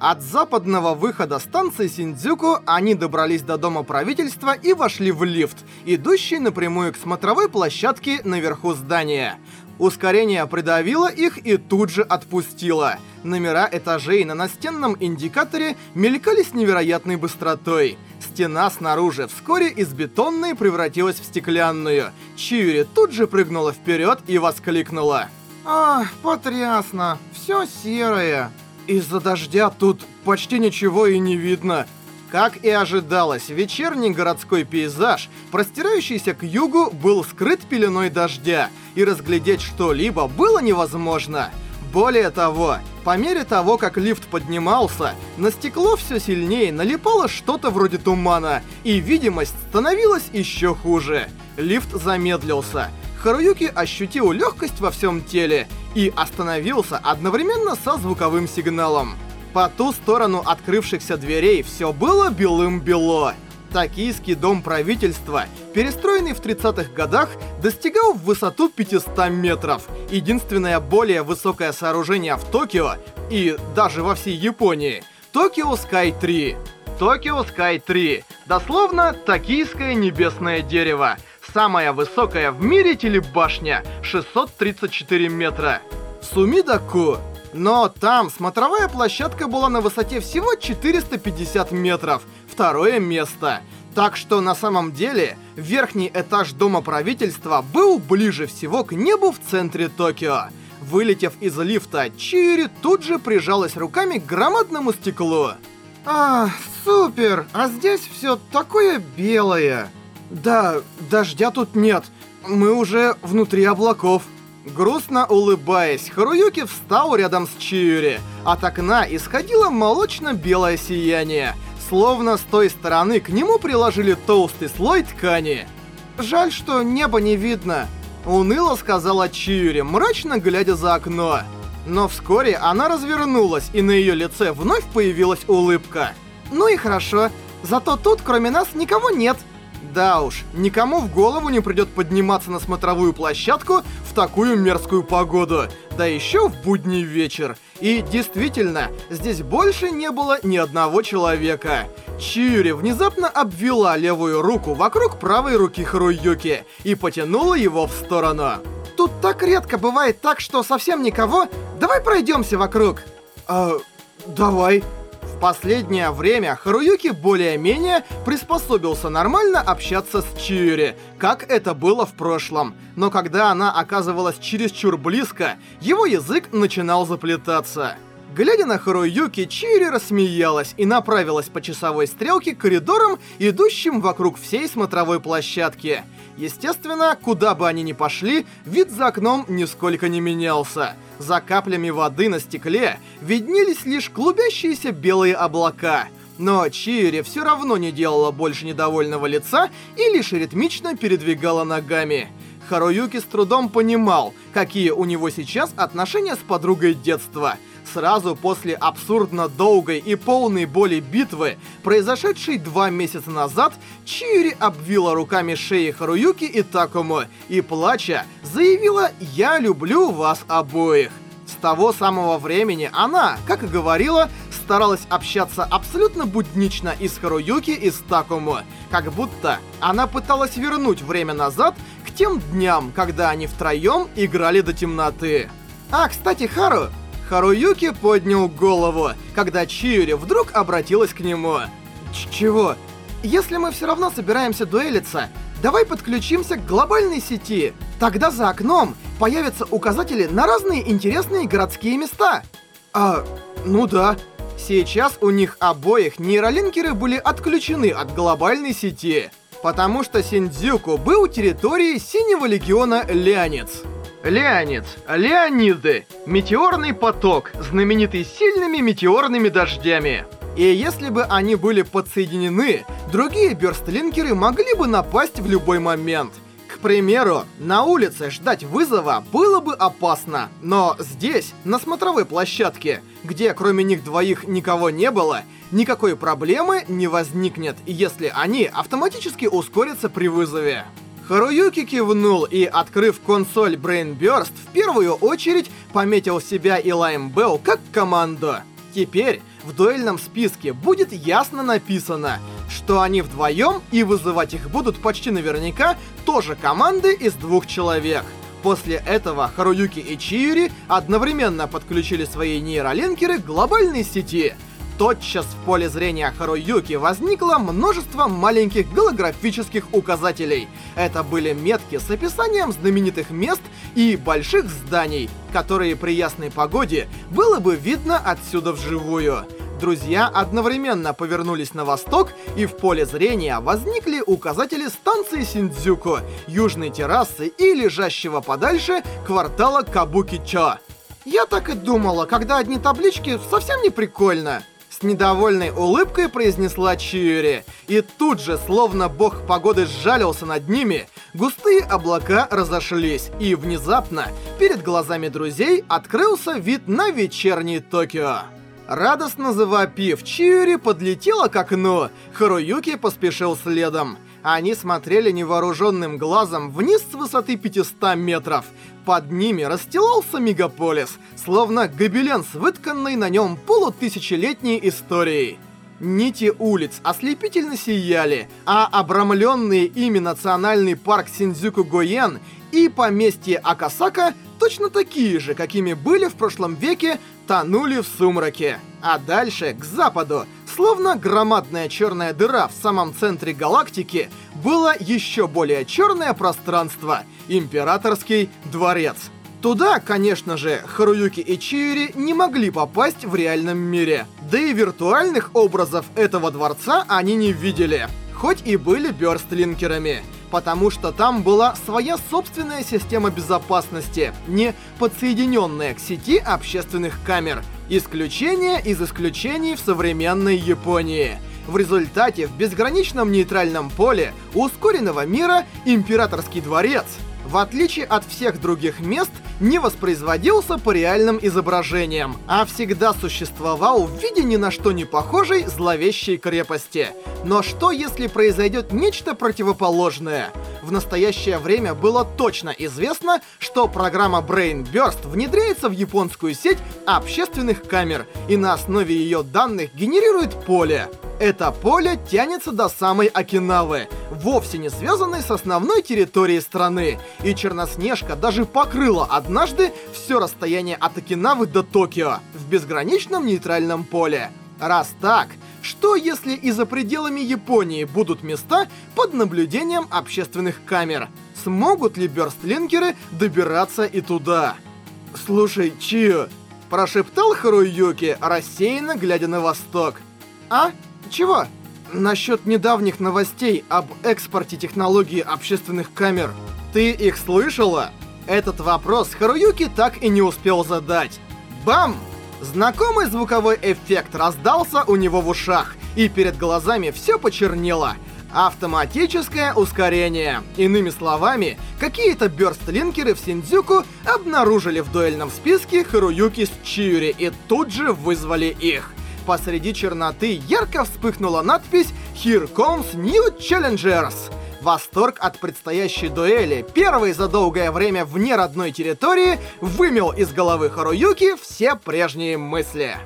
От западного выхода станции Синдзюку они добрались до дома правительства и вошли в лифт, идущий напрямую к смотровой площадке наверху здания. Ускорение придавило их и тут же отпустило. Номера этажей на настенном индикаторе мелькали с невероятной быстротой. Стена снаружи вскоре из бетонной превратилась в стеклянную. Чиури тут же прыгнула вперед и воскликнула. «Ах, потрясно! Все серое!» Из-за дождя тут почти ничего и не видно. Как и ожидалось, вечерний городской пейзаж, простирающийся к югу, был скрыт пеленой дождя, и разглядеть что-либо было невозможно. Более того, по мере того, как лифт поднимался, на стекло все сильнее налипало что-то вроде тумана, и видимость становилась еще хуже. Лифт замедлился. Харуюки ощутил легкость во всем теле и остановился одновременно со звуковым сигналом. По ту сторону открывшихся дверей все было белым-бело. Токийский дом правительства, перестроенный в 30-х годах, достигал в высоту 500 метров. Единственное более высокое сооружение в Токио и даже во всей Японии — Токио Скай 3. Токио Скай 3. Дословно, токийское небесное дерево. Самая высокая в мире телебашня — 634 метра. Сумидаку но там смотровая площадка была на высоте всего 450 метров, второе место. Так что на самом деле верхний этаж дома правительства был ближе всего к небу в центре Токио. Вылетев из лифта, Чири тут же прижалась руками к громадному стеклу. «А, супер! А здесь все такое белое!» «Да, дождя тут нет. Мы уже внутри облаков». Грустно улыбаясь, Харуюки встал рядом с Чиури. От окна исходило молочно-белое сияние, словно с той стороны к нему приложили толстый слой ткани. «Жаль, что небо не видно», — уныло сказала Чиури, мрачно глядя за окно. Но вскоре она развернулась, и на ее лице вновь появилась улыбка. «Ну и хорошо, зато тут кроме нас никого нет». Да уж, никому в голову не придет подниматься на смотровую площадку в такую мерзкую погоду, да еще в будний вечер. И действительно, здесь больше не было ни одного человека. Чиури внезапно обвела левую руку вокруг правой руки Харуюки и потянула его в сторону. Тут так редко бывает так, что совсем никого. Давай пройдемся вокруг. А, давай последнее время Харуюки более-менее приспособился нормально общаться с Чиури, как это было в прошлом. Но когда она оказывалась чересчур близко, его язык начинал заплетаться. Глядя на Харуюки, Чири рассмеялась и направилась по часовой стрелке к коридорам, идущим вокруг всей смотровой площадки. Естественно, куда бы они ни пошли, вид за окном нисколько не менялся. За каплями воды на стекле виднелись лишь клубящиеся белые облака. Но Чири все равно не делала больше недовольного лица и лишь ритмично передвигала ногами. Харуюки с трудом понимал, какие у него сейчас отношения с подругой детства — Сразу после абсурдно долгой и полной боли битвы, произошедшей два месяца назад, Чири обвила руками шеи Харуюки и Такому и, плача, заявила «Я люблю вас обоих». С того самого времени она, как и говорила, старалась общаться абсолютно буднично и с Харуюки, и с Такому, как будто она пыталась вернуть время назад тем дням, когда они втроем играли до темноты. А, кстати, Хару, Харуюки поднял голову, когда Чиури вдруг обратилась к нему. Ч «Чего? Если мы все равно собираемся дуэлиться, давай подключимся к глобальной сети. Тогда за окном появятся указатели на разные интересные городские места». «А, ну да». Сейчас у них обоих нейролинкеры были отключены от глобальной сети, потому что Синдзюку был территорией Синего Легиона Леонец. Леонид, Леониды, метеорный поток, знаменитый сильными метеорными дождями. И если бы они были подсоединены, другие бёрстлинкеры могли бы напасть в любой момент. Примеру, на улице ждать вызова было бы опасно, но здесь, на смотровой площадке, где кроме них двоих никого не было, никакой проблемы не возникнет, если они автоматически ускорятся при вызове. Харуюки кивнул и, открыв консоль Brain Burst, в первую очередь пометил себя и Лайм Белл как команду. Теперь в дуэльном списке будет ясно написано, что они вдвоем и вызывать их будут почти наверняка тоже команды из двух человек. После этого Харуюки и Чиюри одновременно подключили свои нейролинкеры к глобальной сети — тотчас в поле зрения Харуюки возникло множество маленьких голографических указателей. Это были метки с описанием знаменитых мест и больших зданий, которые при ясной погоде было бы видно отсюда вживую. Друзья одновременно повернулись на восток, и в поле зрения возникли указатели станции Синдзюку, южной террасы и лежащего подальше квартала Кабуки-чо. Я так и думала, когда одни таблички совсем не прикольно. С недовольной улыбкой произнесла Чиури. И тут же, словно бог погоды сжалился над ними, густые облака разошлись, и внезапно перед глазами друзей открылся вид на вечерний Токио. Радостно завопив, Чиури подлетела к окну, Харуюки поспешил следом. Они смотрели невооруженным глазом вниз с высоты 500 метров. Под ними расстилался мегаполис, словно гобелен с вытканной на нем полутысячелетней историей. Нити улиц ослепительно сияли, а обрамленные ими национальный парк Синдзюку-Гоен и поместье Акасака, точно такие же, какими были в прошлом веке, тонули в сумраке. А дальше, к западу, словно громадная черная дыра в самом центре галактики, было еще более черное пространство — Императорский дворец. Туда, конечно же, Харуюки и Чиури не могли попасть в реальном мире. Да и виртуальных образов этого дворца они не видели, хоть и были бёрстлинкерами потому что там была своя собственная система безопасности, не подсоединенная к сети общественных камер. Исключение из исключений в современной Японии. В результате в безграничном нейтральном поле ускоренного мира Императорский дворец в отличие от всех других мест, не воспроизводился по реальным изображениям, а всегда существовал в виде ни на что не похожей зловещей крепости. Но что если произойдет нечто противоположное? В настоящее время было точно известно, что программа Brain Burst внедряется в японскую сеть общественных камер и на основе ее данных генерирует поле. Это поле тянется до самой Окинавы, вовсе не связанной с основной территорией страны, и Черноснежка даже покрыла однажды все расстояние от Окинавы до Токио в безграничном нейтральном поле. Раз так, что если и за пределами Японии будут места под наблюдением общественных камер? Смогут ли бёрстлинкеры добираться и туда? «Слушай, Чио», — прошептал Харуюки, рассеянно глядя на восток. «А?» Чего? Насчет недавних новостей об экспорте технологии общественных камер. Ты их слышала? Этот вопрос Харуюки так и не успел задать. Бам! Знакомый звуковой эффект раздался у него в ушах, и перед глазами все почернело. Автоматическое ускорение. Иными словами, какие-то бёрстлинкеры в Синдзюку обнаружили в дуэльном списке Харуюки с Чиури и тут же вызвали их посреди черноты ярко вспыхнула надпись «Here comes new challengers». Восторг от предстоящей дуэли, первый за долгое время вне родной территории, вымел из головы Харуюки все прежние мысли.